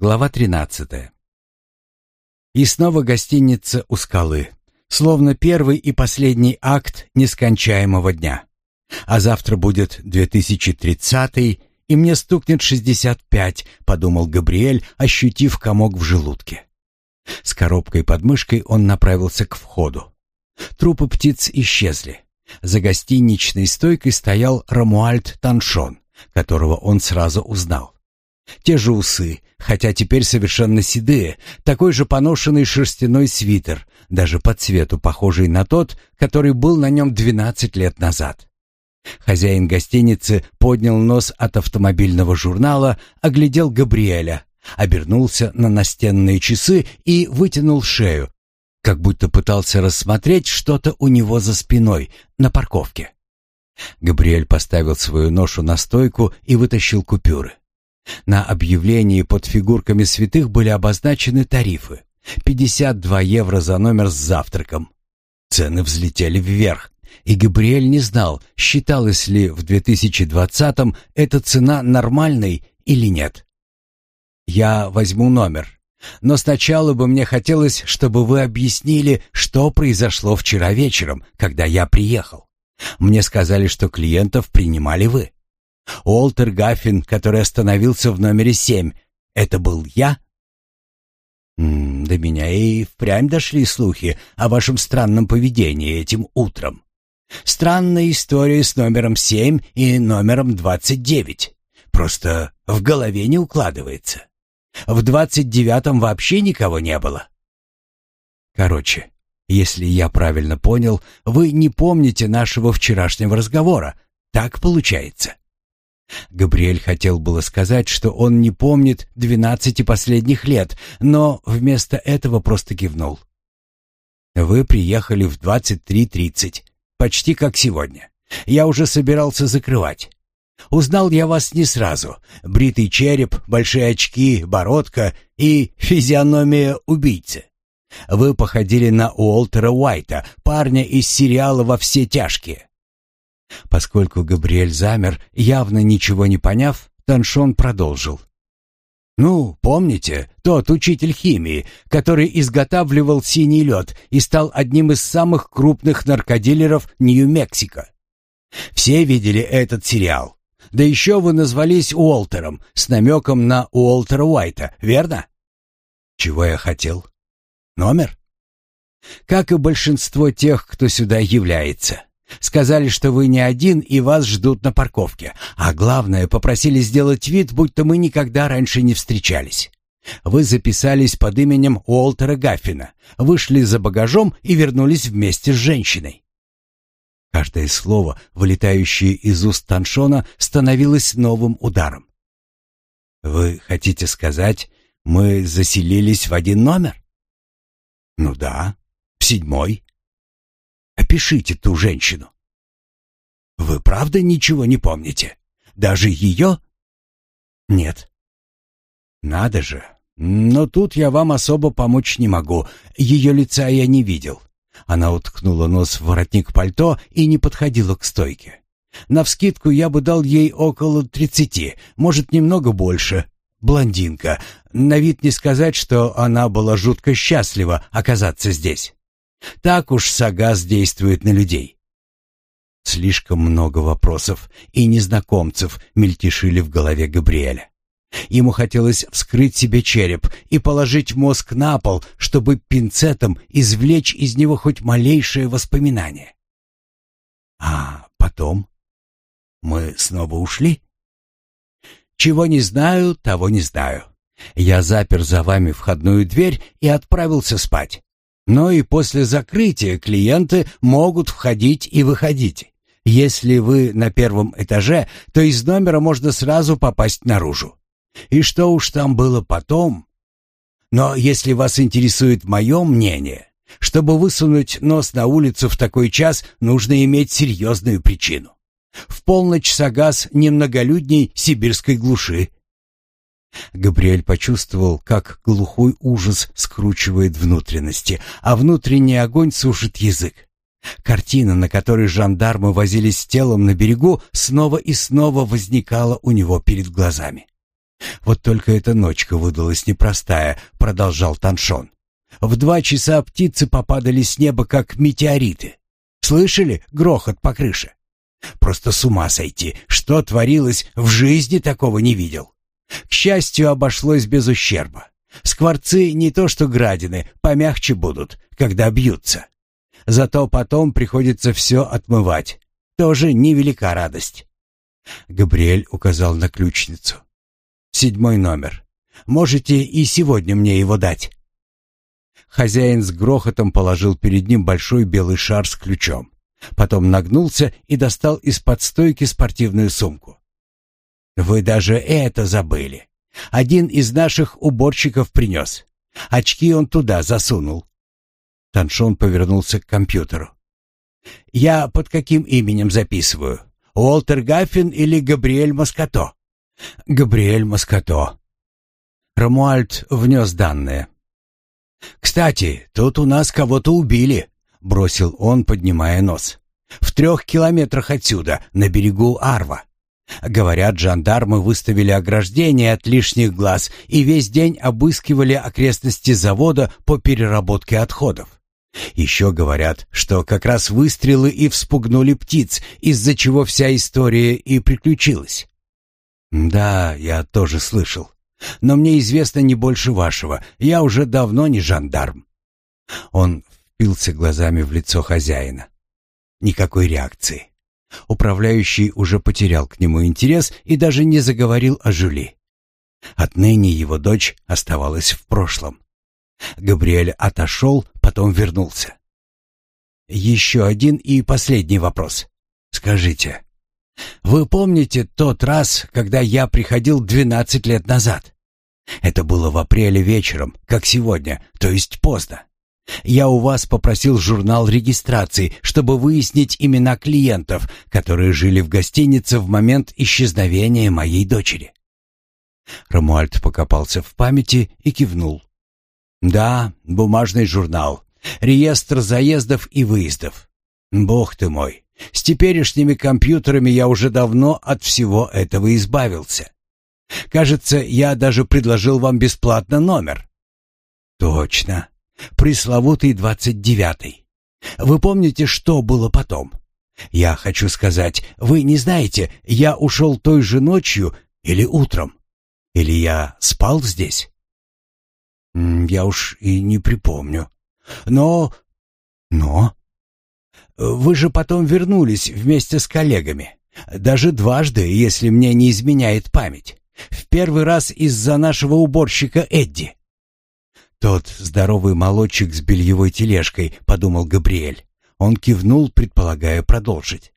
Глава 13. И снова гостиница у скалы, словно первый и последний акт нескончаемого дня. А завтра будет 2030, и мне стукнет 65, подумал Габриэль, ощутив комок в желудке. С коробкой под мышкой он направился к входу. Трупы птиц исчезли. За гостиничной стойкой стоял Рамуальд Таншон, которого он сразу узнал. Те же усы, хотя теперь совершенно седые, такой же поношенный шерстяной свитер, даже по цвету похожий на тот, который был на нем 12 лет назад. Хозяин гостиницы поднял нос от автомобильного журнала, оглядел Габриэля, обернулся на настенные часы и вытянул шею, как будто пытался рассмотреть что-то у него за спиной, на парковке. Габриэль поставил свою ношу на стойку и вытащил купюры. На объявлении под фигурками святых были обозначены тарифы. 52 евро за номер с завтраком. Цены взлетели вверх, и Габриэль не знал, считалось ли в 2020-м эта цена нормальной или нет. «Я возьму номер. Но сначала бы мне хотелось, чтобы вы объяснили, что произошло вчера вечером, когда я приехал. Мне сказали, что клиентов принимали вы». Уолтер Гаффин, который остановился в номере семь, это был я? До меня и впрямь дошли слухи о вашем странном поведении этим утром. Странная история с номером семь и номером 29. Просто в голове не укладывается. В двадцать девятом вообще никого не было. Короче, если я правильно понял, вы не помните нашего вчерашнего разговора. Так получается. Габриэль хотел было сказать, что он не помнит двенадцати последних лет, но вместо этого просто кивнул. «Вы приехали в 23.30, почти как сегодня. Я уже собирался закрывать. Узнал я вас не сразу. Бритый череп, большие очки, бородка и физиономия убийцы. Вы походили на Уолтера Уайта, парня из сериала «Во все тяжкие». Поскольку Габриэль замер, явно ничего не поняв, Таншон продолжил. «Ну, помните, тот учитель химии, который изготавливал синий лед и стал одним из самых крупных наркодилеров Нью-Мексико? Все видели этот сериал. Да еще вы назвались Уолтером, с намеком на Уолтера Уайта, верно? Чего я хотел? Номер? Как и большинство тех, кто сюда является. Сказали, что вы не один и вас ждут на парковке. А главное, попросили сделать вид, будто мы никогда раньше не встречались. Вы записались под именем Уолтера Гаффина, вышли за багажом и вернулись вместе с женщиной. Каждое слово, вылетающее из уст Таншона, становилось новым ударом. «Вы хотите сказать, мы заселились в один номер?» «Ну да, в седьмой», Опишите ту женщину. Вы правда ничего не помните? Даже ее? Нет. Надо же. Но тут я вам особо помочь не могу. Ее лица я не видел. Она уткнула нос в воротник пальто и не подходила к стойке. Навскидку я бы дал ей около тридцати, может, немного больше. Блондинка. На вид не сказать, что она была жутко счастлива оказаться здесь. Так уж Сагаз действует на людей. Слишком много вопросов и незнакомцев мельтешили в голове Габриэля. Ему хотелось вскрыть себе череп и положить мозг на пол, чтобы пинцетом извлечь из него хоть малейшее воспоминание. А потом? Мы снова ушли? Чего не знаю, того не знаю. Я запер за вами входную дверь и отправился спать но и после закрытия клиенты могут входить и выходить. Если вы на первом этаже, то из номера можно сразу попасть наружу. И что уж там было потом? Но если вас интересует мое мнение, чтобы высунуть нос на улицу в такой час, нужно иметь серьезную причину. В полночь Сагас немноголюдней сибирской глуши, Габриэль почувствовал, как глухой ужас скручивает внутренности, а внутренний огонь сушит язык. Картина, на которой жандармы возились с телом на берегу, снова и снова возникала у него перед глазами. «Вот только эта ночка выдалась непростая», — продолжал Таншон. «В два часа птицы попадали с неба, как метеориты. Слышали грохот по крыше? Просто с ума сойти! Что творилось, в жизни такого не видел!» К счастью, обошлось без ущерба. Скворцы не то что градины, помягче будут, когда бьются. Зато потом приходится все отмывать. Тоже невелика радость. Габриэль указал на ключницу. «Седьмой номер. Можете и сегодня мне его дать». Хозяин с грохотом положил перед ним большой белый шар с ключом. Потом нагнулся и достал из-под стойки спортивную сумку. Вы даже это забыли. Один из наших уборщиков принес. Очки он туда засунул. Таншон повернулся к компьютеру. Я под каким именем записываю? Уолтер Гаффин или Габриэль Маскато? Габриэль Маскато. Рамуальд внес данные. «Кстати, тут у нас кого-то убили», — бросил он, поднимая нос. «В трех километрах отсюда, на берегу Арва. Говорят, жандармы выставили ограждение от лишних глаз и весь день обыскивали окрестности завода по переработке отходов. Еще говорят, что как раз выстрелы и вспугнули птиц, из-за чего вся история и приключилась. Да, я тоже слышал. Но мне известно не больше вашего. Я уже давно не жандарм. Он впился глазами в лицо хозяина. Никакой реакции. Управляющий уже потерял к нему интерес и даже не заговорил о Жюли. Отныне его дочь оставалась в прошлом. Габриэль отошел, потом вернулся. «Еще один и последний вопрос. Скажите, вы помните тот раз, когда я приходил 12 лет назад? Это было в апреле вечером, как сегодня, то есть поздно. Я у вас попросил журнал регистрации, чтобы выяснить имена клиентов, которые жили в гостинице в момент исчезновения моей дочери. Рамуальд покопался в памяти и кивнул. Да, бумажный журнал. Реестр заездов и выездов. Бог ты мой. С теперешними компьютерами я уже давно от всего этого избавился. Кажется, я даже предложил вам бесплатно номер. Точно пресловутый двадцать девятый. Вы помните, что было потом? Я хочу сказать, вы не знаете, я ушел той же ночью или утром? Или я спал здесь? Я уж и не припомню. Но... Но... Вы же потом вернулись вместе с коллегами. Даже дважды, если мне не изменяет память. В первый раз из-за нашего уборщика Эдди. «Тот здоровый молодчик с бельевой тележкой», — подумал Габриэль. Он кивнул, предполагая продолжить.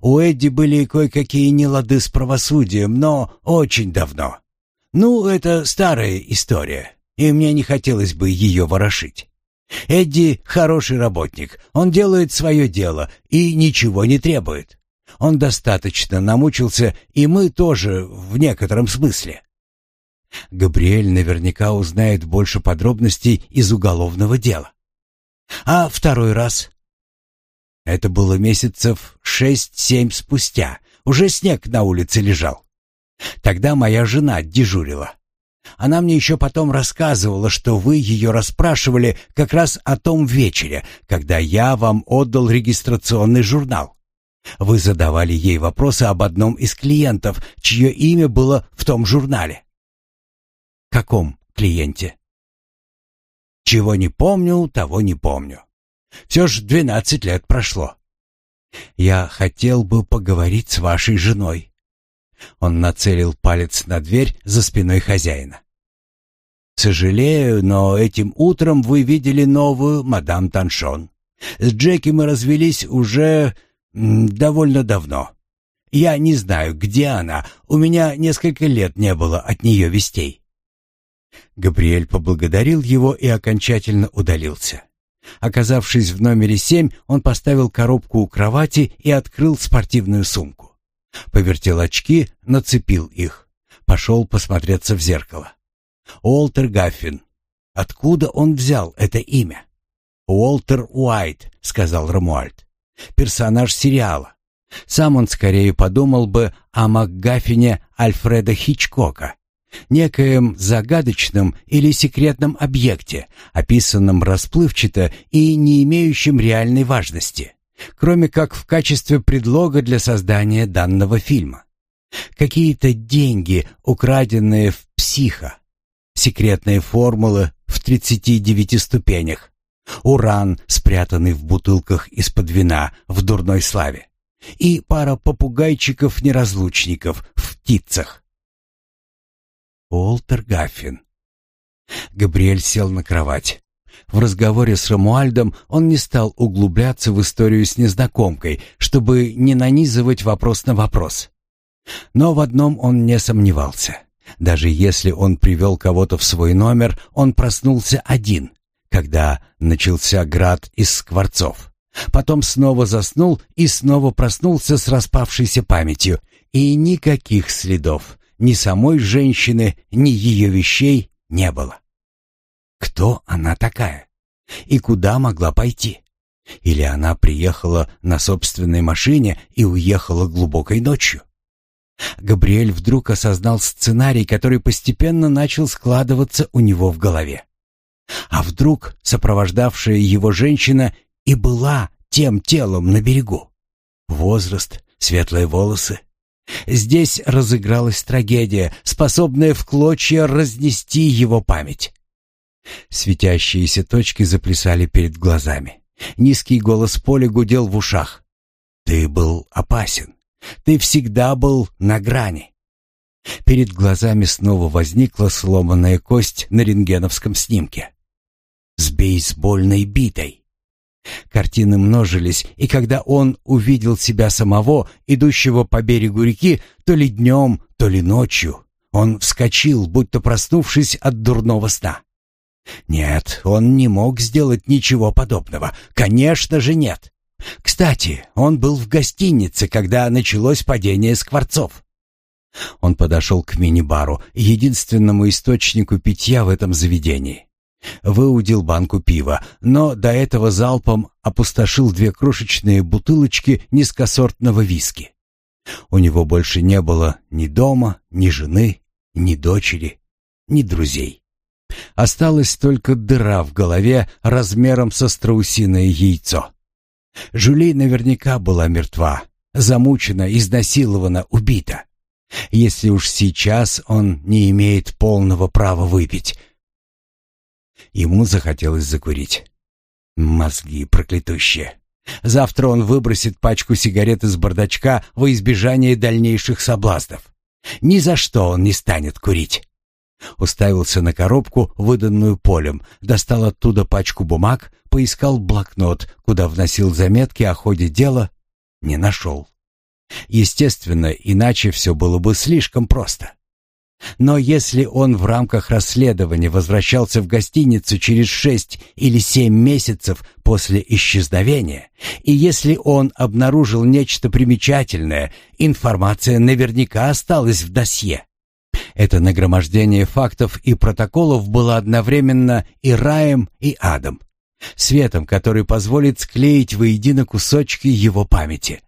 У Эдди были кое-какие нелады с правосудием, но очень давно. Ну, это старая история, и мне не хотелось бы ее ворошить. Эдди хороший работник, он делает свое дело и ничего не требует. Он достаточно намучился, и мы тоже в некотором смысле. Габриэль наверняка узнает больше подробностей из уголовного дела. А второй раз? Это было месяцев шесть-семь спустя. Уже снег на улице лежал. Тогда моя жена дежурила. Она мне еще потом рассказывала, что вы ее расспрашивали как раз о том вечере, когда я вам отдал регистрационный журнал. Вы задавали ей вопросы об одном из клиентов, чье имя было в том журнале. Каком клиенте? Чего не помню, того не помню. Все ж двенадцать лет прошло. Я хотел бы поговорить с вашей женой. Он нацелил палец на дверь за спиной хозяина. Сожалею, но этим утром вы видели новую мадам Таншон. С Джеки мы развелись уже довольно давно. Я не знаю, где она. У меня несколько лет не было от нее вестей. Габриэль поблагодарил его и окончательно удалился. Оказавшись в номере семь, он поставил коробку у кровати и открыл спортивную сумку. Повертел очки, нацепил их. Пошел посмотреться в зеркало. Уолтер Гаффин. Откуда он взял это имя? «Уолтер Уайт», — сказал Ромуальд. «Персонаж сериала. Сам он скорее подумал бы о МакГаффине Альфреда Хичкока, некоем загадочном или секретном объекте, описанном расплывчато и не имеющем реальной важности, кроме как в качестве предлога для создания данного фильма. Какие-то деньги, украденные в психо, секретные формулы в 39 ступенях, уран, спрятанный в бутылках из-под вина в дурной славе, и пара попугайчиков-неразлучников в птицах. Уолтер Гаффин. Габриэль сел на кровать. В разговоре с Рамуальдом он не стал углубляться в историю с незнакомкой, чтобы не нанизывать вопрос на вопрос. Но в одном он не сомневался. Даже если он привел кого-то в свой номер, он проснулся один, когда начался град из скворцов. Потом снова заснул и снова проснулся с распавшейся памятью. И никаких следов, ни самой женщины, ни ее вещей не было. Кто она такая? И куда могла пойти? Или она приехала на собственной машине и уехала глубокой ночью? Габриэль вдруг осознал сценарий, который постепенно начал складываться у него в голове. А вдруг сопровождавшая его женщина и была тем телом на берегу? Возраст, светлые волосы, Здесь разыгралась трагедия, способная в клочья разнести его память. Светящиеся точки заплясали перед глазами. Низкий голос Поля гудел в ушах. «Ты был опасен. Ты всегда был на грани». Перед глазами снова возникла сломанная кость на рентгеновском снимке. «С бейсбольной битой». Картины множились, и когда он увидел себя самого, идущего по берегу реки, то ли днем, то ли ночью, он вскочил, будто проснувшись от дурного сна. Нет, он не мог сделать ничего подобного. Конечно же нет. Кстати, он был в гостинице, когда началось падение скворцов. Он подошел к мини-бару, единственному источнику питья в этом заведении выудил банку пива, но до этого залпом опустошил две крошечные бутылочки низкосортного виски. У него больше не было ни дома, ни жены, ни дочери, ни друзей. Осталась только дыра в голове размером со страусиное яйцо. Жюли наверняка была мертва, замучена, изнасилована, убита. Если уж сейчас он не имеет полного права выпить — Ему захотелось закурить. Мозги проклятущие. Завтра он выбросит пачку сигарет из бардачка во избежание дальнейших соблазнов. Ни за что он не станет курить. Уставился на коробку, выданную полем, достал оттуда пачку бумаг, поискал блокнот, куда вносил заметки о ходе дела, не нашел. Естественно, иначе все было бы слишком просто. Но если он в рамках расследования возвращался в гостиницу через шесть или семь месяцев после исчезновения, и если он обнаружил нечто примечательное, информация наверняка осталась в досье. Это нагромождение фактов и протоколов было одновременно и раем, и адом. Светом, который позволит склеить воедино кусочки его памяти.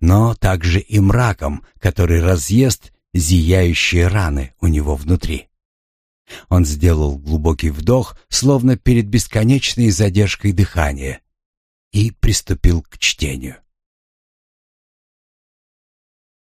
Но также и мраком, который разъест зияющие раны у него внутри. Он сделал глубокий вдох, словно перед бесконечной задержкой дыхания, и приступил к чтению.